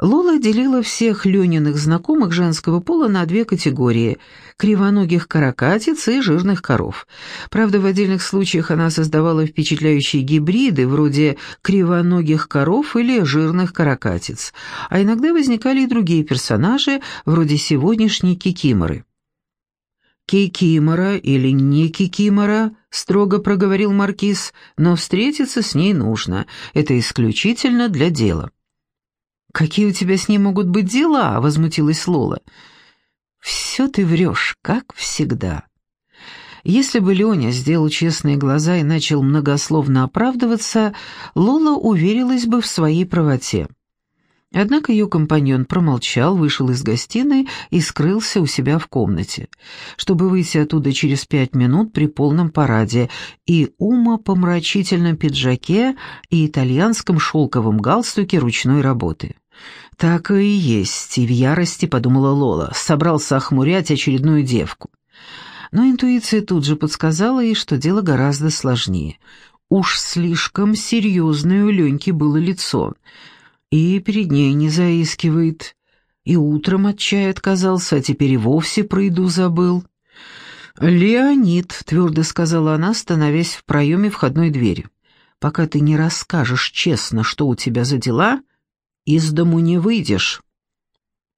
Лола делила всех Лениных знакомых женского пола на две категории – кривоногих каракатиц и жирных коров. Правда, в отдельных случаях она создавала впечатляющие гибриды, вроде кривоногих коров или жирных каракатиц. А иногда возникали и другие персонажи, вроде сегодняшней Кикиморы. «Кикимора или не Кикимора», — строго проговорил Маркиз, — «но встретиться с ней нужно. Это исключительно для дела». «Какие у тебя с ней могут быть дела?» — возмутилась Лола. «Все ты врешь, как всегда». Если бы Леня сделал честные глаза и начал многословно оправдываться, Лола уверилась бы в своей правоте. Однако ее компаньон промолчал, вышел из гостиной и скрылся у себя в комнате, чтобы выйти оттуда через пять минут при полном параде и умопомрачительном пиджаке и итальянском шелковом галстуке ручной работы. «Так и есть», — и в ярости подумала Лола, собрался охмурять очередную девку. Но интуиция тут же подсказала ей, что дело гораздо сложнее. Уж слишком серьезное у Леньки было лицо, и перед ней не заискивает, и утром от чая отказался, а теперь и вовсе про еду забыл. «Леонид», — твердо сказала она, становясь в проеме входной двери, — «пока ты не расскажешь честно, что у тебя за дела», — из дому не выйдешь».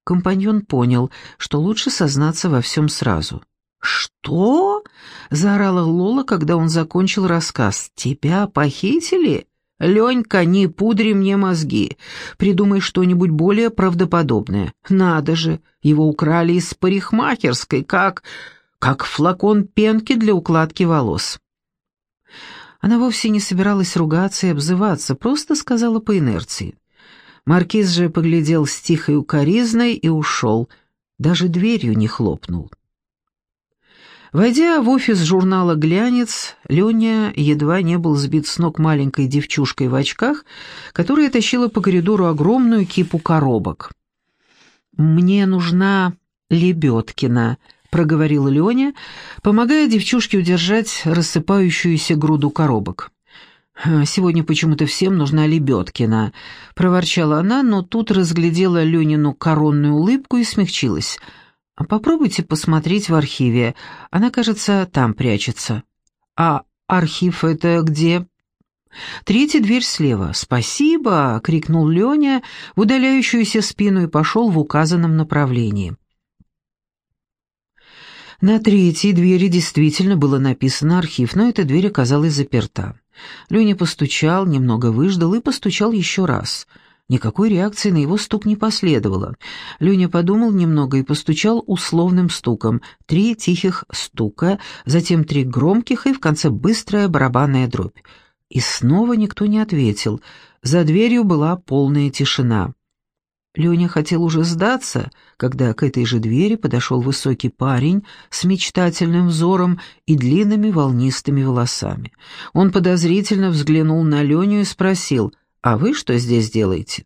Компаньон понял, что лучше сознаться во всем сразу. «Что?» — заорала Лола, когда он закончил рассказ. «Тебя похитили? Ленька, не пудри мне мозги. Придумай что-нибудь более правдоподобное. Надо же, его украли из парикмахерской, как... как флакон пенки для укладки волос». Она вовсе не собиралась ругаться и обзываться, просто сказала по инерции. Маркиз же поглядел с тихой укоризной и ушел, даже дверью не хлопнул. Войдя в офис журнала «Глянец», Леня едва не был сбит с ног маленькой девчушкой в очках, которая тащила по коридору огромную кипу коробок. «Мне нужна Лебедкина», — проговорил Леня, помогая девчушке удержать рассыпающуюся груду коробок. «Сегодня почему-то всем нужна Лебедкина», — проворчала она, но тут разглядела Ленину коронную улыбку и смягчилась. «А «Попробуйте посмотреть в архиве. Она, кажется, там прячется». «А архив это где?» «Третья дверь слева. Спасибо!» — крикнул Леня в удаляющуюся спину и пошел в указанном направлении. На третьей двери действительно было написано «архив», но эта дверь оказалась заперта. Леня постучал, немного выждал и постучал еще раз. Никакой реакции на его стук не последовало. Леня подумал немного и постучал условным стуком. Три тихих стука, затем три громких и в конце быстрая барабанная дробь. И снова никто не ответил. За дверью была полная тишина. Леня хотел уже сдаться, когда к этой же двери подошел высокий парень с мечтательным взором и длинными волнистыми волосами. Он подозрительно взглянул на Леню и спросил, «А вы что здесь делаете?»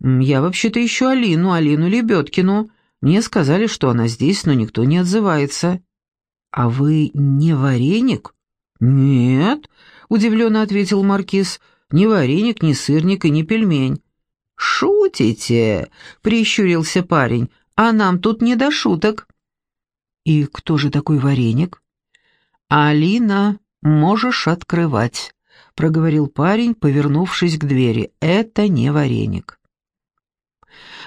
«Я вообще-то ищу Алину, Алину Лебедкину. Мне сказали, что она здесь, но никто не отзывается». «А вы не вареник?» «Нет», — удивленно ответил Маркиз, «ни вареник, ни сырник и ни пельмень». «Шутите?» — прищурился парень. «А нам тут не до шуток». «И кто же такой вареник?» «Алина, можешь открывать», — проговорил парень, повернувшись к двери. «Это не вареник».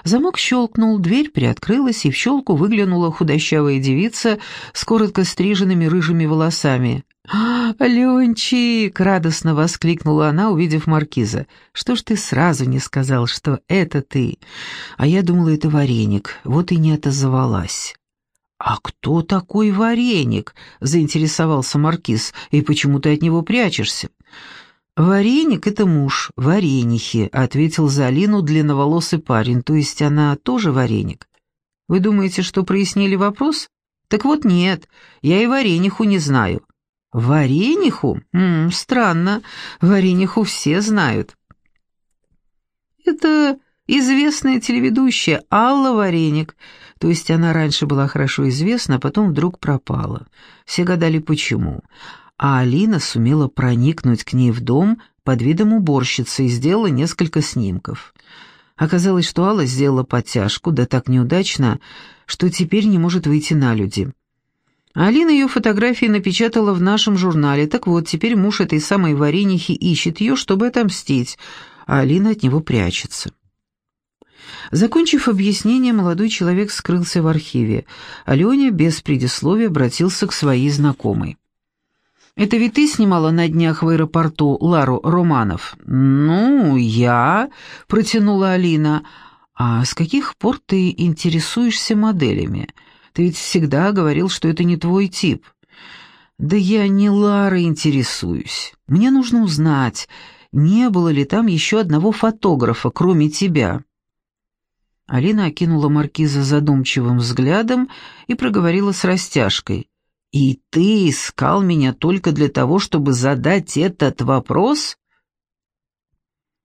Замок щелкнул, дверь приоткрылась, и в щелку выглянула худощавая девица с коротко стриженными рыжими волосами. «Ленчик!» — радостно воскликнула она, увидев маркиза. «Что ж ты сразу не сказал, что это ты? А я думала, это вареник, вот и не отозвалась». «А кто такой вареник?» — заинтересовался маркиз. «И почему ты от него прячешься?» «Вареник — это муж, варенихи», — ответил за Алину длинноволосый парень, то есть она тоже вареник. «Вы думаете, что прояснили вопрос?» «Так вот нет, я и варениху не знаю. Варениху? М -м, странно, варениху все знают. Это известная телеведущая Алла Вареник, то есть она раньше была хорошо известна, а потом вдруг пропала. Все гадали, почему. А Алина сумела проникнуть к ней в дом под видом уборщицы и сделала несколько снимков. Оказалось, что Алла сделала подтяжку, да так неудачно, что теперь не может выйти на люди. Алина ее фотографии напечатала в нашем журнале. Так вот, теперь муж этой самой варенихи ищет ее, чтобы отомстить, а Алина от него прячется. Закончив объяснение, молодой человек скрылся в архиве. Аленя без предисловия обратился к своей знакомой. «Это ведь ты снимала на днях в аэропорту Лару Романов?» «Ну, я...» — протянула Алина. «А с каких пор ты интересуешься моделями? Ты ведь всегда говорил, что это не твой тип». «Да я не Ларой интересуюсь. Мне нужно узнать, не было ли там еще одного фотографа, кроме тебя?» Алина окинула маркиза задумчивым взглядом и проговорила с растяжкой. «И ты искал меня только для того, чтобы задать этот вопрос?»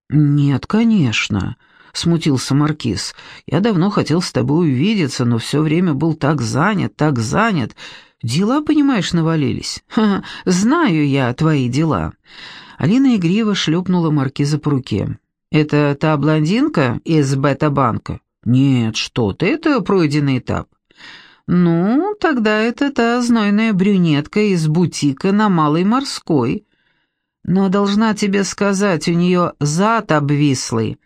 «Нет, конечно», — смутился маркиз. «Я давно хотел с тобой увидеться, но все время был так занят, так занят. Дела, понимаешь, навалились. Ха, -ха знаю я твои дела». Алина игриво шлепнула маркиза по руке. «Это та блондинка из бета-банка?» «Нет, что ты, это пройденный этап». «Ну, тогда это та знойная брюнетка из бутика на Малой Морской. Но должна тебе сказать, у нее зад обвислый».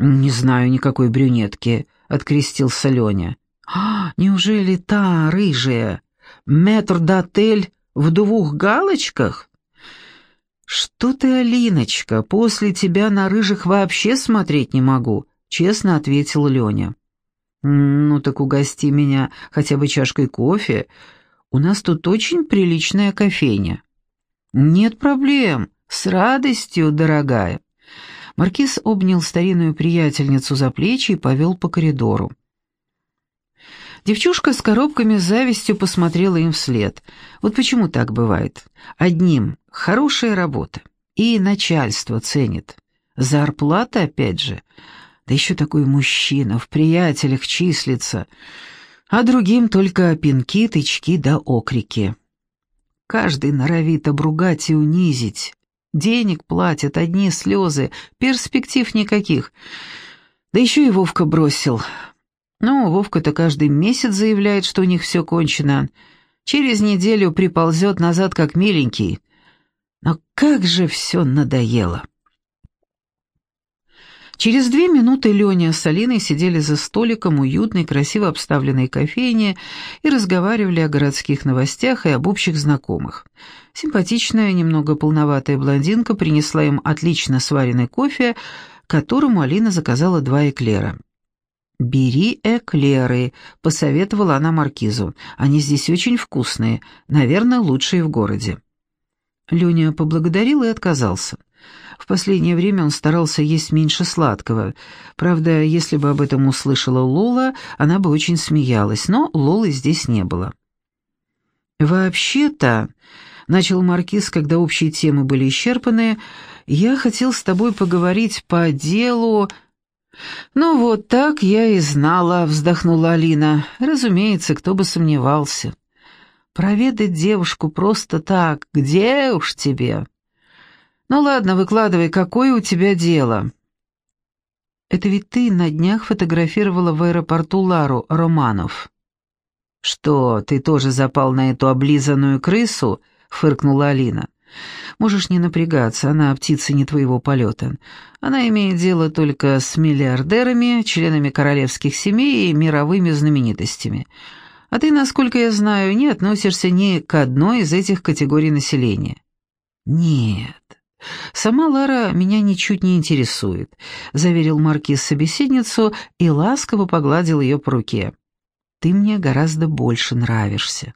«Не знаю никакой брюнетки», — открестился Леня. «А, неужели та рыжая? Метр-дотель в двух галочках?» «Что ты, Алиночка, после тебя на рыжих вообще смотреть не могу честно ответил Леня. «Ну так угости меня хотя бы чашкой кофе. У нас тут очень приличная кофейня». «Нет проблем, с радостью, дорогая». Маркиз обнял старинную приятельницу за плечи и повел по коридору. Девчушка с коробками с завистью посмотрела им вслед. Вот почему так бывает. Одним — хорошая работа, и начальство ценит. Зарплата, опять же — да еще такой мужчина, в приятелях числится, а другим только пинки, тычки да окрики. Каждый норовит обругать и унизить. Денег платят, одни слезы, перспектив никаких. Да еще и Вовка бросил. Ну, Вовка-то каждый месяц заявляет, что у них все кончено. Через неделю приползет назад как миленький. Но как же все надоело. Через две минуты Леня с Алиной сидели за столиком уютной, красиво обставленной кофейни и разговаривали о городских новостях и об общих знакомых. Симпатичная, немного полноватая блондинка принесла им отлично сваренный кофе, которому Алина заказала два эклера. «Бери эклеры», — посоветовала она маркизу. «Они здесь очень вкусные, наверное, лучшие в городе». Леня поблагодарил и отказался. В последнее время он старался есть меньше сладкого. Правда, если бы об этом услышала Лола, она бы очень смеялась, но Лолы здесь не было. «Вообще-то», — начал Маркиз, когда общие темы были исчерпаны, — «я хотел с тобой поговорить по делу...» «Ну вот так я и знала», — вздохнула Алина. «Разумеется, кто бы сомневался. Проведать девушку просто так, где уж тебе?» «Ну ладно, выкладывай, какое у тебя дело?» «Это ведь ты на днях фотографировала в аэропорту Лару Романов». «Что, ты тоже запал на эту облизанную крысу?» — фыркнула Алина. «Можешь не напрягаться, она птица не твоего полета. Она имеет дело только с миллиардерами, членами королевских семей и мировыми знаменитостями. А ты, насколько я знаю, не относишься ни к одной из этих категорий населения». «Нет, «Сама Лара меня ничуть не интересует», — заверил маркиз собеседницу и ласково погладил ее по руке. «Ты мне гораздо больше нравишься».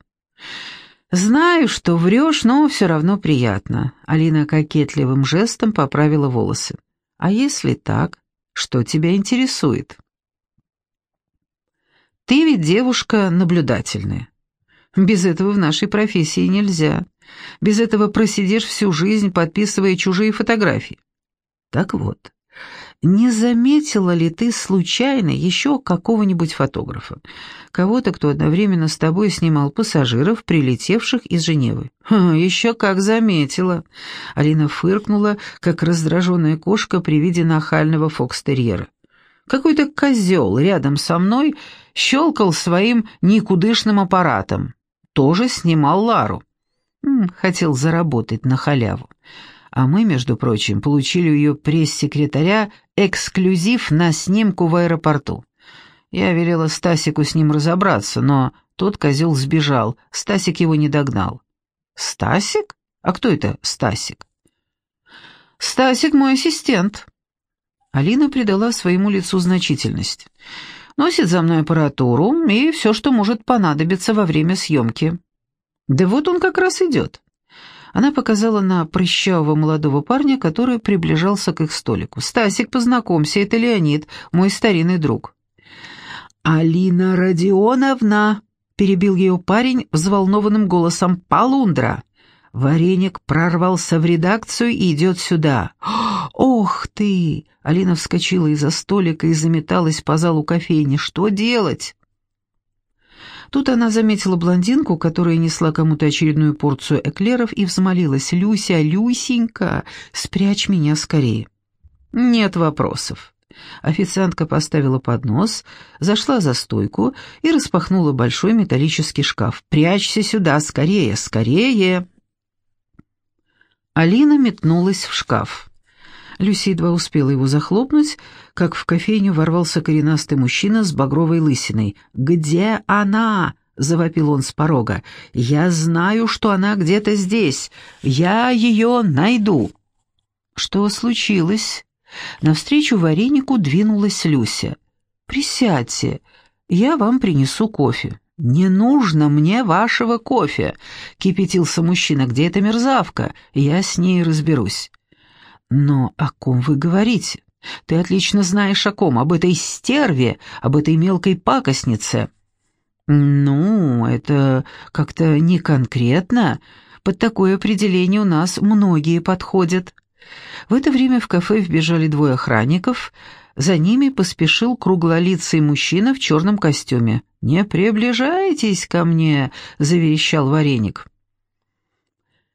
«Знаю, что врешь, но все равно приятно», — Алина кокетливым жестом поправила волосы. «А если так, что тебя интересует?» «Ты ведь девушка наблюдательная. Без этого в нашей профессии нельзя. Без этого просидишь всю жизнь, подписывая чужие фотографии. Так вот, не заметила ли ты случайно еще какого-нибудь фотографа? Кого-то, кто одновременно с тобой снимал пассажиров, прилетевших из Женевы? еще как заметила. Алина фыркнула, как раздраженная кошка при виде нахального фокстерьера. Какой-то козел рядом со мной щелкал своим никудышным аппаратом. Тоже снимал Лару. Хотел заработать на халяву. А мы, между прочим, получили у ее пресс-секретаря эксклюзив на снимку в аэропорту. Я велела Стасику с ним разобраться, но тот козел сбежал, Стасик его не догнал. «Стасик? А кто это Стасик?» «Стасик мой ассистент». Алина придала своему лицу значительность. «Носит за мной аппаратуру и все, что может понадобиться во время съемки». «Да вот он как раз идет». Она показала на прыщавого молодого парня, который приближался к их столику. «Стасик, познакомься, это Леонид, мой старинный друг». «Алина Родионовна!» — перебил ее парень взволнованным голосом «Полундра!» Вареник прорвался в редакцию и идет сюда. «Ох ты!» — Алина вскочила из-за столика и заметалась по залу кофейни. «Что делать?» Тут она заметила блондинку, которая несла кому-то очередную порцию эклеров, и взмолилась. «Люся, Люсенька, спрячь меня скорее». «Нет вопросов». Официантка поставила поднос, зашла за стойку и распахнула большой металлический шкаф. «Прячься сюда, скорее, скорее!» Алина метнулась в шкаф. Люси едва успела его захлопнуть, как в кофейню ворвался коренастый мужчина с багровой лысиной. «Где она?» — завопил он с порога. «Я знаю, что она где-то здесь. Я ее найду». «Что случилось?» Навстречу варенику двинулась Люся. «Присядьте, я вам принесу кофе». «Не нужно мне вашего кофе», — кипятился мужчина. «Где эта мерзавка? Я с ней разберусь». «Но о ком вы говорите? Ты отлично знаешь о ком, об этой стерве, об этой мелкой пакостнице». «Ну, это как-то не конкретно. Под такое определение у нас многие подходят». В это время в кафе вбежали двое охранников. За ними поспешил круглолицый мужчина в черном костюме. «Не приближайтесь ко мне!» — заверещал вареник.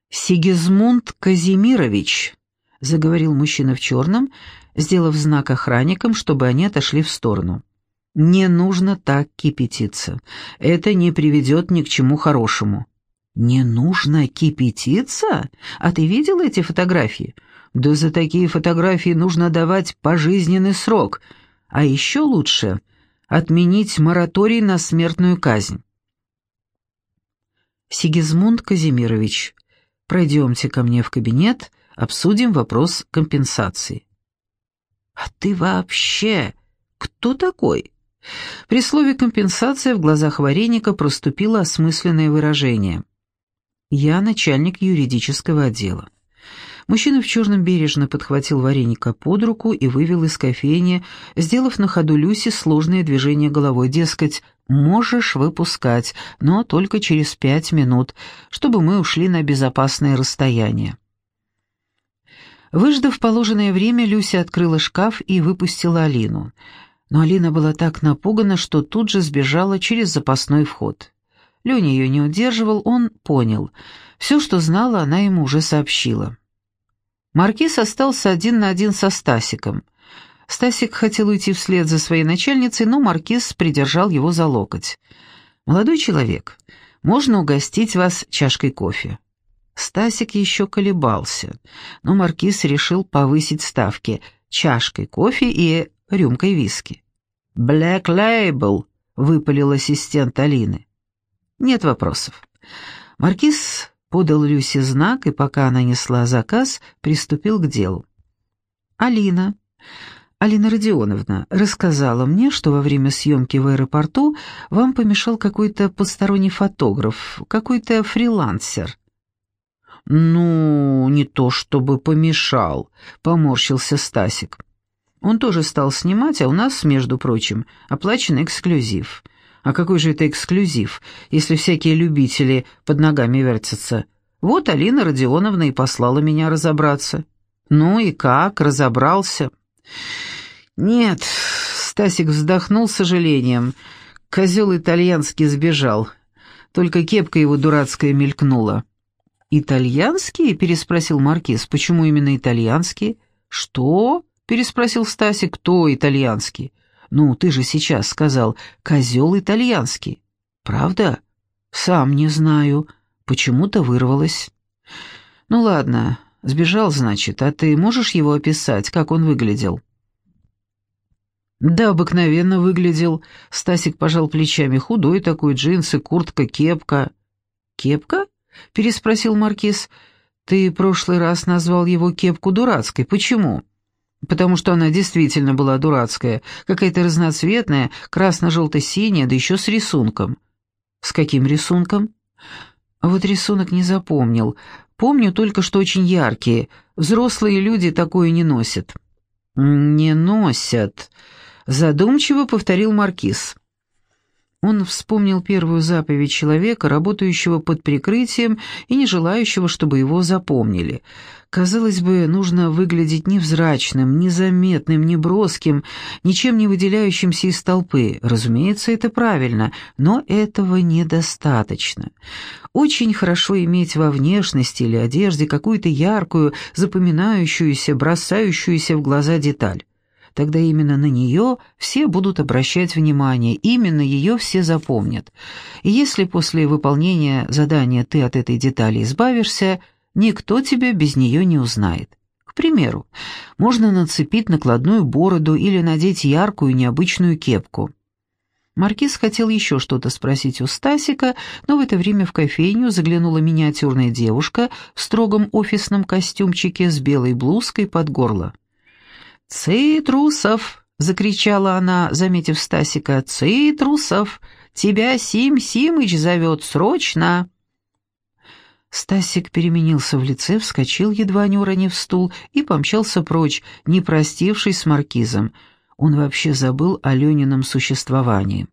«Сигизмунд Казимирович», — заговорил мужчина в черном, сделав знак охранникам, чтобы они отошли в сторону. «Не нужно так кипятиться. Это не приведет ни к чему хорошему». «Не нужно кипятиться? А ты видел эти фотографии? Да за такие фотографии нужно давать пожизненный срок. А еще лучше отменить мораторий на смертную казнь». «Сигизмунд Казимирович, пройдемте ко мне в кабинет», Обсудим вопрос компенсации». «А ты вообще кто такой?» При слове «компенсация» в глазах вареника проступило осмысленное выражение. «Я начальник юридического отдела». Мужчина в черном бережно подхватил вареника под руку и вывел из кофейни, сделав на ходу Люси сложное движение головой, дескать, «можешь выпускать, но только через пять минут, чтобы мы ушли на безопасное расстояние». Выждав положенное время, Люся открыла шкаф и выпустила Алину. Но Алина была так напугана, что тут же сбежала через запасной вход. Леня ее не удерживал, он понял. Все, что знала, она ему уже сообщила. Маркиз остался один на один со Стасиком. Стасик хотел уйти вслед за своей начальницей, но Маркиз придержал его за локоть. «Молодой человек, можно угостить вас чашкой кофе?» Стасик еще колебался, но маркиз решил повысить ставки чашкой кофе и рюмкой виски. «Блэк Лейбл», — выпалил ассистент Алины. «Нет вопросов». Маркиз подал Люсе знак, и пока она несла заказ, приступил к делу. «Алина, Алина Родионовна рассказала мне, что во время съемки в аэропорту вам помешал какой-то посторонний фотограф, какой-то фрилансер. «Ну, не то чтобы помешал», — поморщился Стасик. Он тоже стал снимать, а у нас, между прочим, оплачен эксклюзив. А какой же это эксклюзив, если всякие любители под ногами вертятся? Вот Алина Родионовна и послала меня разобраться. Ну и как, разобрался? Нет, Стасик вздохнул с сожалением. Козел итальянский сбежал. Только кепка его дурацкая мелькнула. «Итальянские?» — переспросил Маркиз. «Почему именно итальянские?» «Что?» — переспросил Стасик. «Кто итальянский?» Ну, ты же сейчас сказал «козел итальянский». Правда? Сам не знаю. Почему-то вырвалось. Ну ладно, сбежал, значит, а ты можешь его описать, как он выглядел? Да, обыкновенно выглядел. Стасик пожал плечами. Худой такой, джинсы, куртка, кепка. Кепка? Переспросил Маркиз. Ты прошлый раз назвал его кепку дурацкой. Почему? Потому что она действительно была дурацкая, какая-то разноцветная, красно-желто-синяя, да еще с рисунком. С каким рисунком? Вот рисунок не запомнил. Помню только, что очень яркие. Взрослые люди такое не носят. Не носят, задумчиво повторил маркиз. Он вспомнил первую заповедь человека, работающего под прикрытием и не желающего, чтобы его запомнили. Казалось бы, нужно выглядеть невзрачным, незаметным, неброским, ничем не выделяющимся из толпы. Разумеется, это правильно, но этого недостаточно. Очень хорошо иметь во внешности или одежде какую-то яркую, запоминающуюся, бросающуюся в глаза деталь тогда именно на нее все будут обращать внимание, именно ее все запомнят. И если после выполнения задания ты от этой детали избавишься, никто тебя без нее не узнает. К примеру, можно нацепить накладную бороду или надеть яркую необычную кепку. Маркиз хотел еще что-то спросить у Стасика, но в это время в кофейню заглянула миниатюрная девушка в строгом офисном костюмчике с белой блузкой под горло. «Цитрусов!» — закричала она, заметив Стасика. «Цитрусов! Тебя Сим Симыч зовет срочно!» Стасик переменился в лице, вскочил, едва не уронив стул, и помчался прочь, не простившись с маркизом. Он вообще забыл о Ленином существовании.